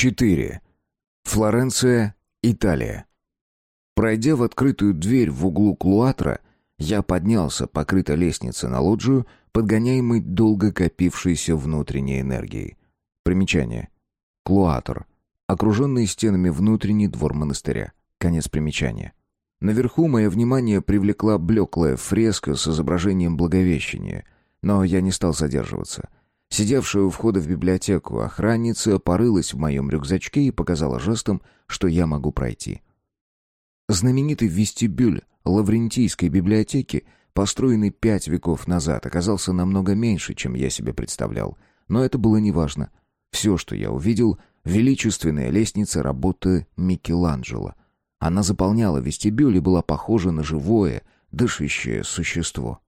4. Флоренция, Италия. Пройдя в открытую дверь в углу клуатра, я поднялся по крытой лестнице на лоджию, подгоняемый долго копившейся внутренней энергией. Примечание. Клуатр. Окруженный стенами внутренний двор монастыря. Конец примечания. Наверху мое внимание привлекла блеклая фреска с изображением Благовещения, но я не стал задерживаться. Сидевшая у входа в библиотеку охранница порылась в моем рюкзачке и показала жестом, что я могу пройти. Знаменитый вестибюль Лаврентийской библиотеки, построенный пять веков назад, оказался намного меньше, чем я себе представлял. Но это было неважно. Все, что я увидел, величественная лестница работы Микеланджело. Она заполняла вестибюль и была похожа на живое, дышащее существо.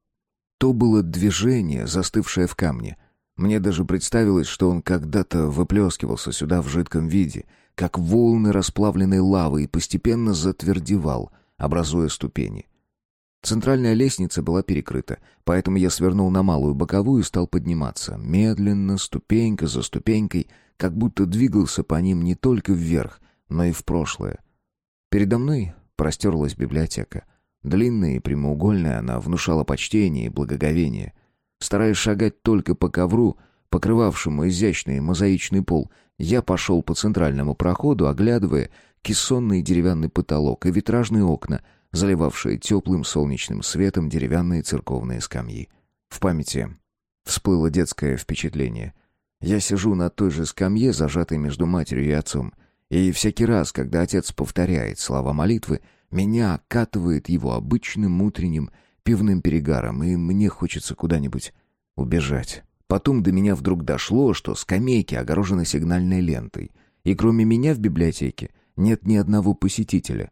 То было движение, застывшее в камне. Мне даже представилось, что он когда-то выплескивался сюда в жидком виде, как волны расплавленной лавы, и постепенно затвердевал, образуя ступени. Центральная лестница была перекрыта, поэтому я свернул на малую боковую и стал подниматься, медленно, ступенька за ступенькой, как будто двигался по ним не только вверх, но и в прошлое. Передо мной простерлась библиотека. Длинная и прямоугольная она внушала почтение и благоговение. Стараясь шагать только по ковру, покрывавшему изящный мозаичный пол, я пошел по центральному проходу, оглядывая кессонный деревянный потолок и витражные окна, заливавшие теплым солнечным светом деревянные церковные скамьи. В памяти всплыло детское впечатление. Я сижу на той же скамье, зажатой между матерью и отцом, и всякий раз, когда отец повторяет слова молитвы, меня окатывает его обычным утренним пивным перегаром, и мне хочется куда-нибудь убежать. Потом до меня вдруг дошло, что скамейки огорожены сигнальной лентой, и кроме меня в библиотеке нет ни одного посетителя.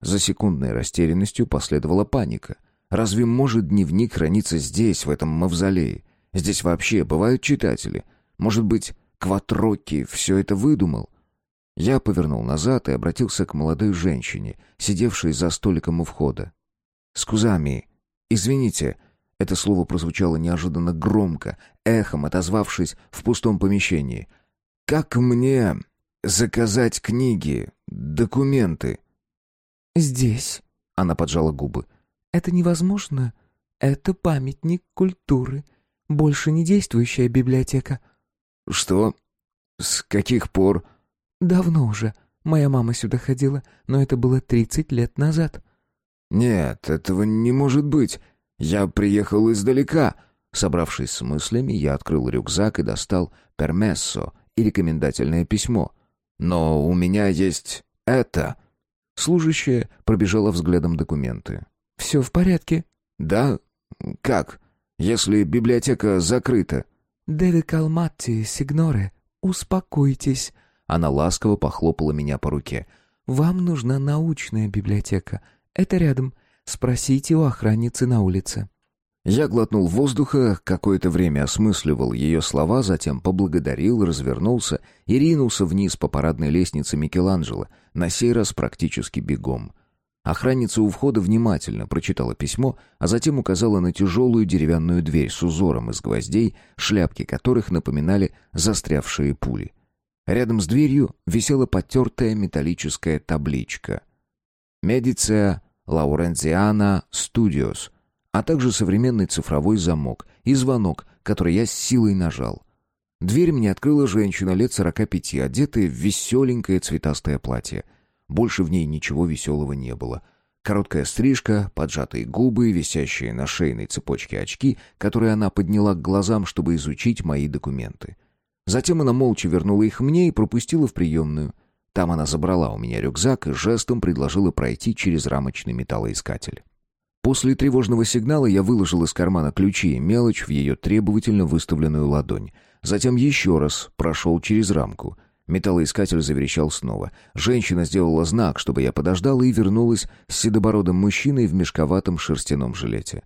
За секундной растерянностью последовала паника. Разве может дневник храниться здесь, в этом мавзолее? Здесь вообще бывают читатели? Может быть, Кватроки все это выдумал? Я повернул назад и обратился к молодой женщине, сидевшей за столиком у входа. «Скузами, извините», это слово прозвучало неожиданно громко, эхом отозвавшись в пустом помещении. «Как мне заказать книги, документы?» «Здесь», — она поджала губы. «Это невозможно. Это памятник культуры. Больше не действующая библиотека». «Что? С каких пор?» «Давно уже. Моя мама сюда ходила, но это было тридцать лет назад». «Нет, этого не может быть. Я приехал издалека». Собравшись с мыслями, я открыл рюкзак и достал пермессо и рекомендательное письмо. «Но у меня есть это». Служащая пробежала взглядом документы. «Все в порядке?» «Да? Как? Если библиотека закрыта?» «Деви калматти, сигноре, успокойтесь». Она ласково похлопала меня по руке. «Вам нужна научная библиотека. Это рядом. Спросите у охранницы на улице». Я глотнул воздуха, какое-то время осмысливал ее слова, затем поблагодарил, развернулся и ринулся вниз по парадной лестнице Микеланджело, на сей раз практически бегом. Охранница у входа внимательно прочитала письмо, а затем указала на тяжелую деревянную дверь с узором из гвоздей, шляпки которых напоминали застрявшие пули. Рядом с дверью висела потертая металлическая табличка. «Медиция Лаурензиана Студиос», а также современный цифровой замок и звонок, который я с силой нажал. Дверь мне открыла женщина лет сорока пяти, одетая в веселенькое цветастое платье. Больше в ней ничего веселого не было. Короткая стрижка, поджатые губы, висящие на шейной цепочке очки, которые она подняла к глазам, чтобы изучить мои документы. Затем она молча вернула их мне и пропустила в приемную. Там она забрала у меня рюкзак и жестом предложила пройти через рамочный металлоискатель. После тревожного сигнала я выложил из кармана ключи и мелочь в ее требовательно выставленную ладонь. Затем еще раз прошел через рамку. Металлоискатель заверещал снова. Женщина сделала знак, чтобы я подождал, и вернулась с седобородым мужчиной в мешковатом шерстяном жилете.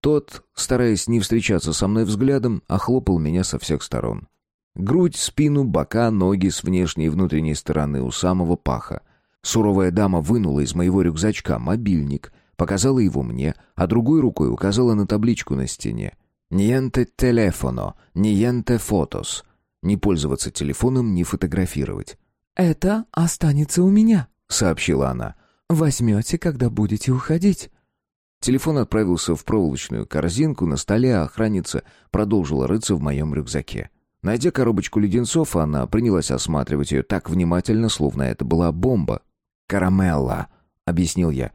Тот, стараясь не встречаться со мной взглядом, охлопал меня со всех сторон. Грудь, спину, бока, ноги с внешней и внутренней стороны у самого паха. Суровая дама вынула из моего рюкзачка мобильник — показала его мне, а другой рукой указала на табличку на стене. «Ниенте телефоно, ниенте фотос». Не пользоваться телефоном, не фотографировать. это останется у меня», — сообщила она. «Возьмете, когда будете уходить». Телефон отправился в проволочную корзинку на столе, а охранница продолжила рыться в моем рюкзаке. Найдя коробочку леденцов, она принялась осматривать ее так внимательно, словно это была бомба. «Карамелла», — объяснил я.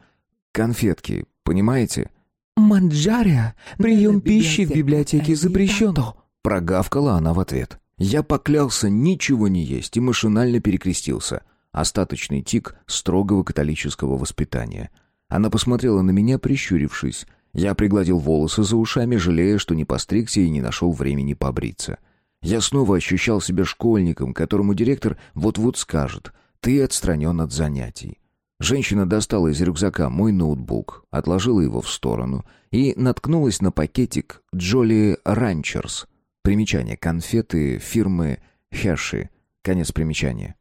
«Конфетки, понимаете?» «Манджария! Прием пищи в библиотеке запрещен!» Прогавкала она в ответ. Я поклялся ничего не есть и машинально перекрестился. Остаточный тик строгого католического воспитания. Она посмотрела на меня, прищурившись. Я пригладил волосы за ушами, жалея, что не постригся и не нашел времени побриться. Я снова ощущал себя школьником, которому директор вот-вот скажет «ты отстранен от занятий». Женщина достала из рюкзака мой ноутбук, отложила его в сторону и наткнулась на пакетик «Джоли Ранчерс». Примечание. Конфеты фирмы Херши. Конец примечания.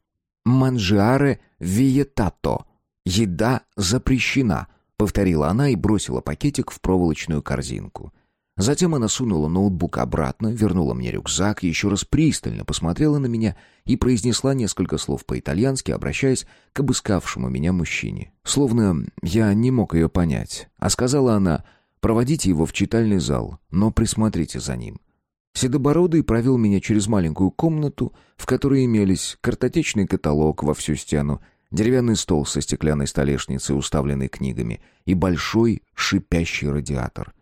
«Манжиаре виетато». «Еда запрещена», — повторила она и бросила пакетик в проволочную корзинку. Затем она сунула ноутбук обратно, вернула мне рюкзак, еще раз пристально посмотрела на меня и произнесла несколько слов по-итальянски, обращаясь к обыскавшему меня мужчине. Словно я не мог ее понять. А сказала она, проводите его в читальный зал, но присмотрите за ним. Седобородый провел меня через маленькую комнату, в которой имелись картотечный каталог во всю стену, деревянный стол со стеклянной столешницей, уставленной книгами, и большой шипящий радиатор.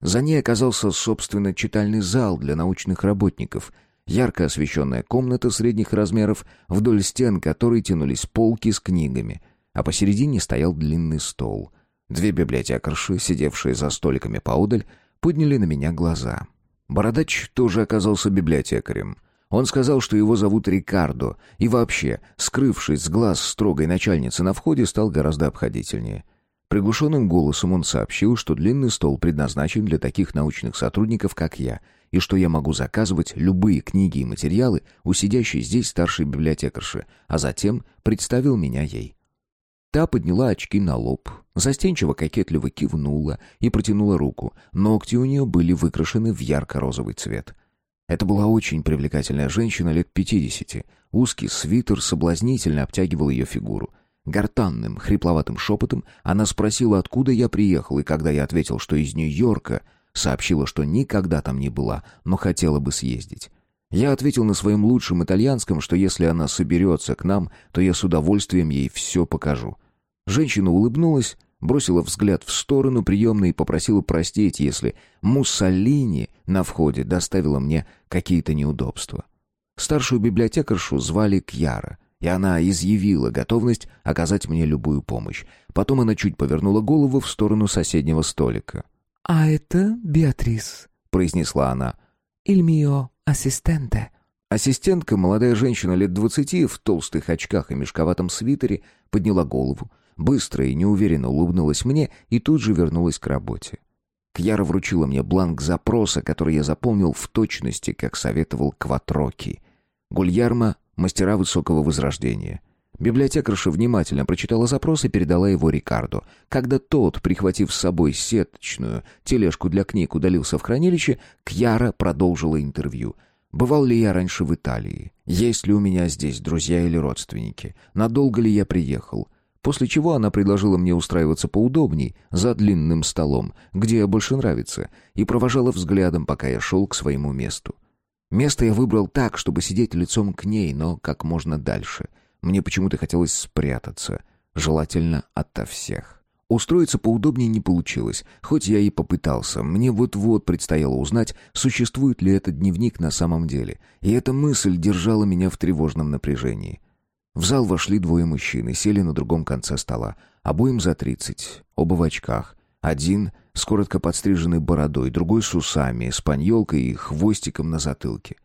За ней оказался, собственно, читальный зал для научных работников, ярко освещенная комната средних размеров, вдоль стен которой тянулись полки с книгами, а посередине стоял длинный стол. Две библиотекарши, сидевшие за столиками поодаль, подняли на меня глаза. Бородач тоже оказался библиотекарем. Он сказал, что его зовут Рикардо, и вообще, скрывшись с глаз строгой начальницы на входе, стал гораздо обходительнее — Приглушенным голосом он сообщил, что длинный стол предназначен для таких научных сотрудников, как я, и что я могу заказывать любые книги и материалы у сидящей здесь старшей библиотекарши, а затем представил меня ей. Та подняла очки на лоб, застенчиво кокетливо кивнула и протянула руку. Ногти у нее были выкрашены в ярко-розовый цвет. Это была очень привлекательная женщина лет пятидесяти. Узкий свитер соблазнительно обтягивал ее фигуру. Гортанным, хрипловатым шепотом она спросила, откуда я приехал, и когда я ответил, что из Нью-Йорка, сообщила, что никогда там не была, но хотела бы съездить. Я ответил на своем лучшем итальянском, что если она соберется к нам, то я с удовольствием ей все покажу. Женщина улыбнулась, бросила взгляд в сторону приемной и попросила простить, если Муссолини на входе доставила мне какие-то неудобства. Старшую библиотекаршу звали Кьяра — и она изъявила готовность оказать мне любую помощь. Потом она чуть повернула голову в сторону соседнего столика. «А это Беатрис», — произнесла она. «Иль мио ассистенте». Ассистентка, молодая женщина лет двадцати, в толстых очках и мешковатом свитере, подняла голову, быстро и неуверенно улыбнулась мне и тут же вернулась к работе. Кьяра вручила мне бланк запроса, который я заполнил в точности, как советовал Кватроки. Гульярма мастера высокого возрождения. Библиотекарша внимательно прочитала запрос и передала его Рикардо. Когда тот, прихватив с собой сеточную тележку для книг, удалился в хранилище, Кьяра продолжила интервью. «Бывал ли я раньше в Италии? Есть ли у меня здесь друзья или родственники? Надолго ли я приехал?» После чего она предложила мне устраиваться поудобней, за длинным столом, где больше нравится, и провожала взглядом, пока я шел к своему месту. Место я выбрал так, чтобы сидеть лицом к ней, но как можно дальше. Мне почему-то хотелось спрятаться, желательно ото всех. Устроиться поудобнее не получилось, хоть я и попытался. Мне вот-вот предстояло узнать, существует ли этот дневник на самом деле. И эта мысль держала меня в тревожном напряжении. В зал вошли двое мужчин и сели на другом конце стола. Обоим за тридцать, оба в очках. Один с коротко подстриженной бородой, другой с усами, испаньолкой и хвостиком на затылке.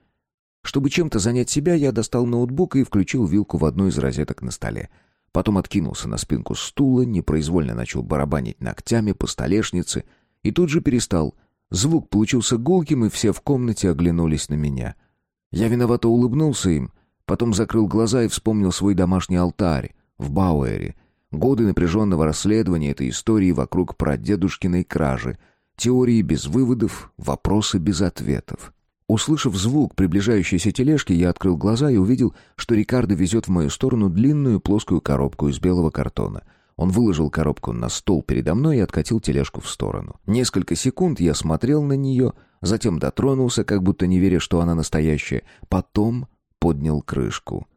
Чтобы чем-то занять себя, я достал ноутбук и включил вилку в одну из розеток на столе. Потом откинулся на спинку стула, непроизвольно начал барабанить ногтями по столешнице и тут же перестал. Звук получился гулким, и все в комнате оглянулись на меня. Я виновато улыбнулся им, потом закрыл глаза и вспомнил свой домашний алтарь в Бауэре — Годы напряженного расследования этой истории вокруг прадедушкиной кражи. Теории без выводов, вопросы без ответов. Услышав звук приближающейся тележки, я открыл глаза и увидел, что Рикардо везет в мою сторону длинную плоскую коробку из белого картона. Он выложил коробку на стол передо мной и откатил тележку в сторону. Несколько секунд я смотрел на нее, затем дотронулся, как будто не веря, что она настоящая, потом поднял крышку.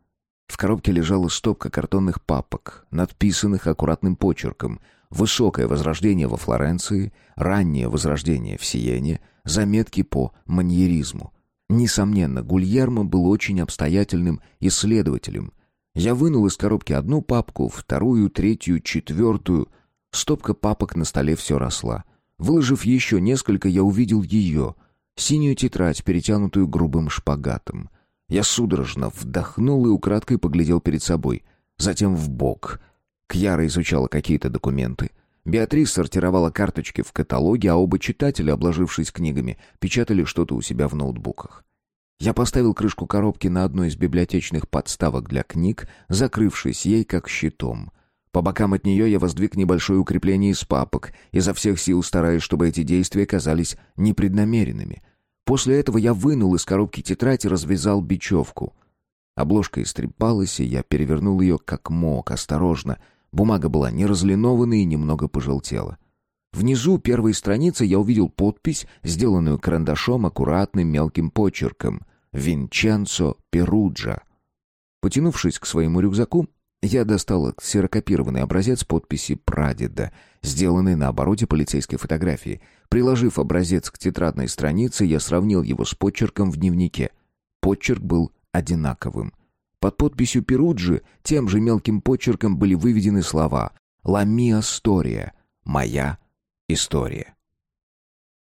В коробке лежала стопка картонных папок, надписанных аккуратным почерком «Высокое возрождение во Флоренции», «Раннее возрождение в Сиене», заметки по маньеризму. Несомненно, Гульермо был очень обстоятельным исследователем, я вынул из коробки одну папку, вторую, третью, четвертую. Стопка папок на столе все росла. Выложив еще несколько, я увидел ее. Синюю тетрадь, перетянутую грубым шпагатом. Я судорожно вдохнул и украдкой поглядел перед собой. Затем в бок. Кьяра изучала какие-то документы. Беатрис сортировала карточки в каталоге, а оба читателя, обложившись книгами, печатали что-то у себя в ноутбуках. Я поставил крышку коробки на одной из библиотечных подставок для книг, закрывшись ей как щитом. По бокам от нее я воздвиг небольшое укрепление из папок, изо всех сил стараясь, чтобы эти действия казались непреднамеренными. После этого я вынул из коробки тетрадь и развязал бечевку. Обложка истрепалась, и я перевернул ее как мог, осторожно. Бумага была не разлинованной и немного пожелтела. Внизу первой страницы я увидел подпись, сделанную карандашом аккуратным мелким почерком. «Винченцо Перуджа». Потянувшись к своему рюкзаку, я достал ксерокопированный образец подписи прадеда, сделанный на обороте полицейской фотографии. Приложив образец к тетрадной странице, я сравнил его с почерком в дневнике. Почерк был одинаковым. Под подписью Перуджи тем же мелким почерком были выведены слова «Ла миа стория» — «Моя история.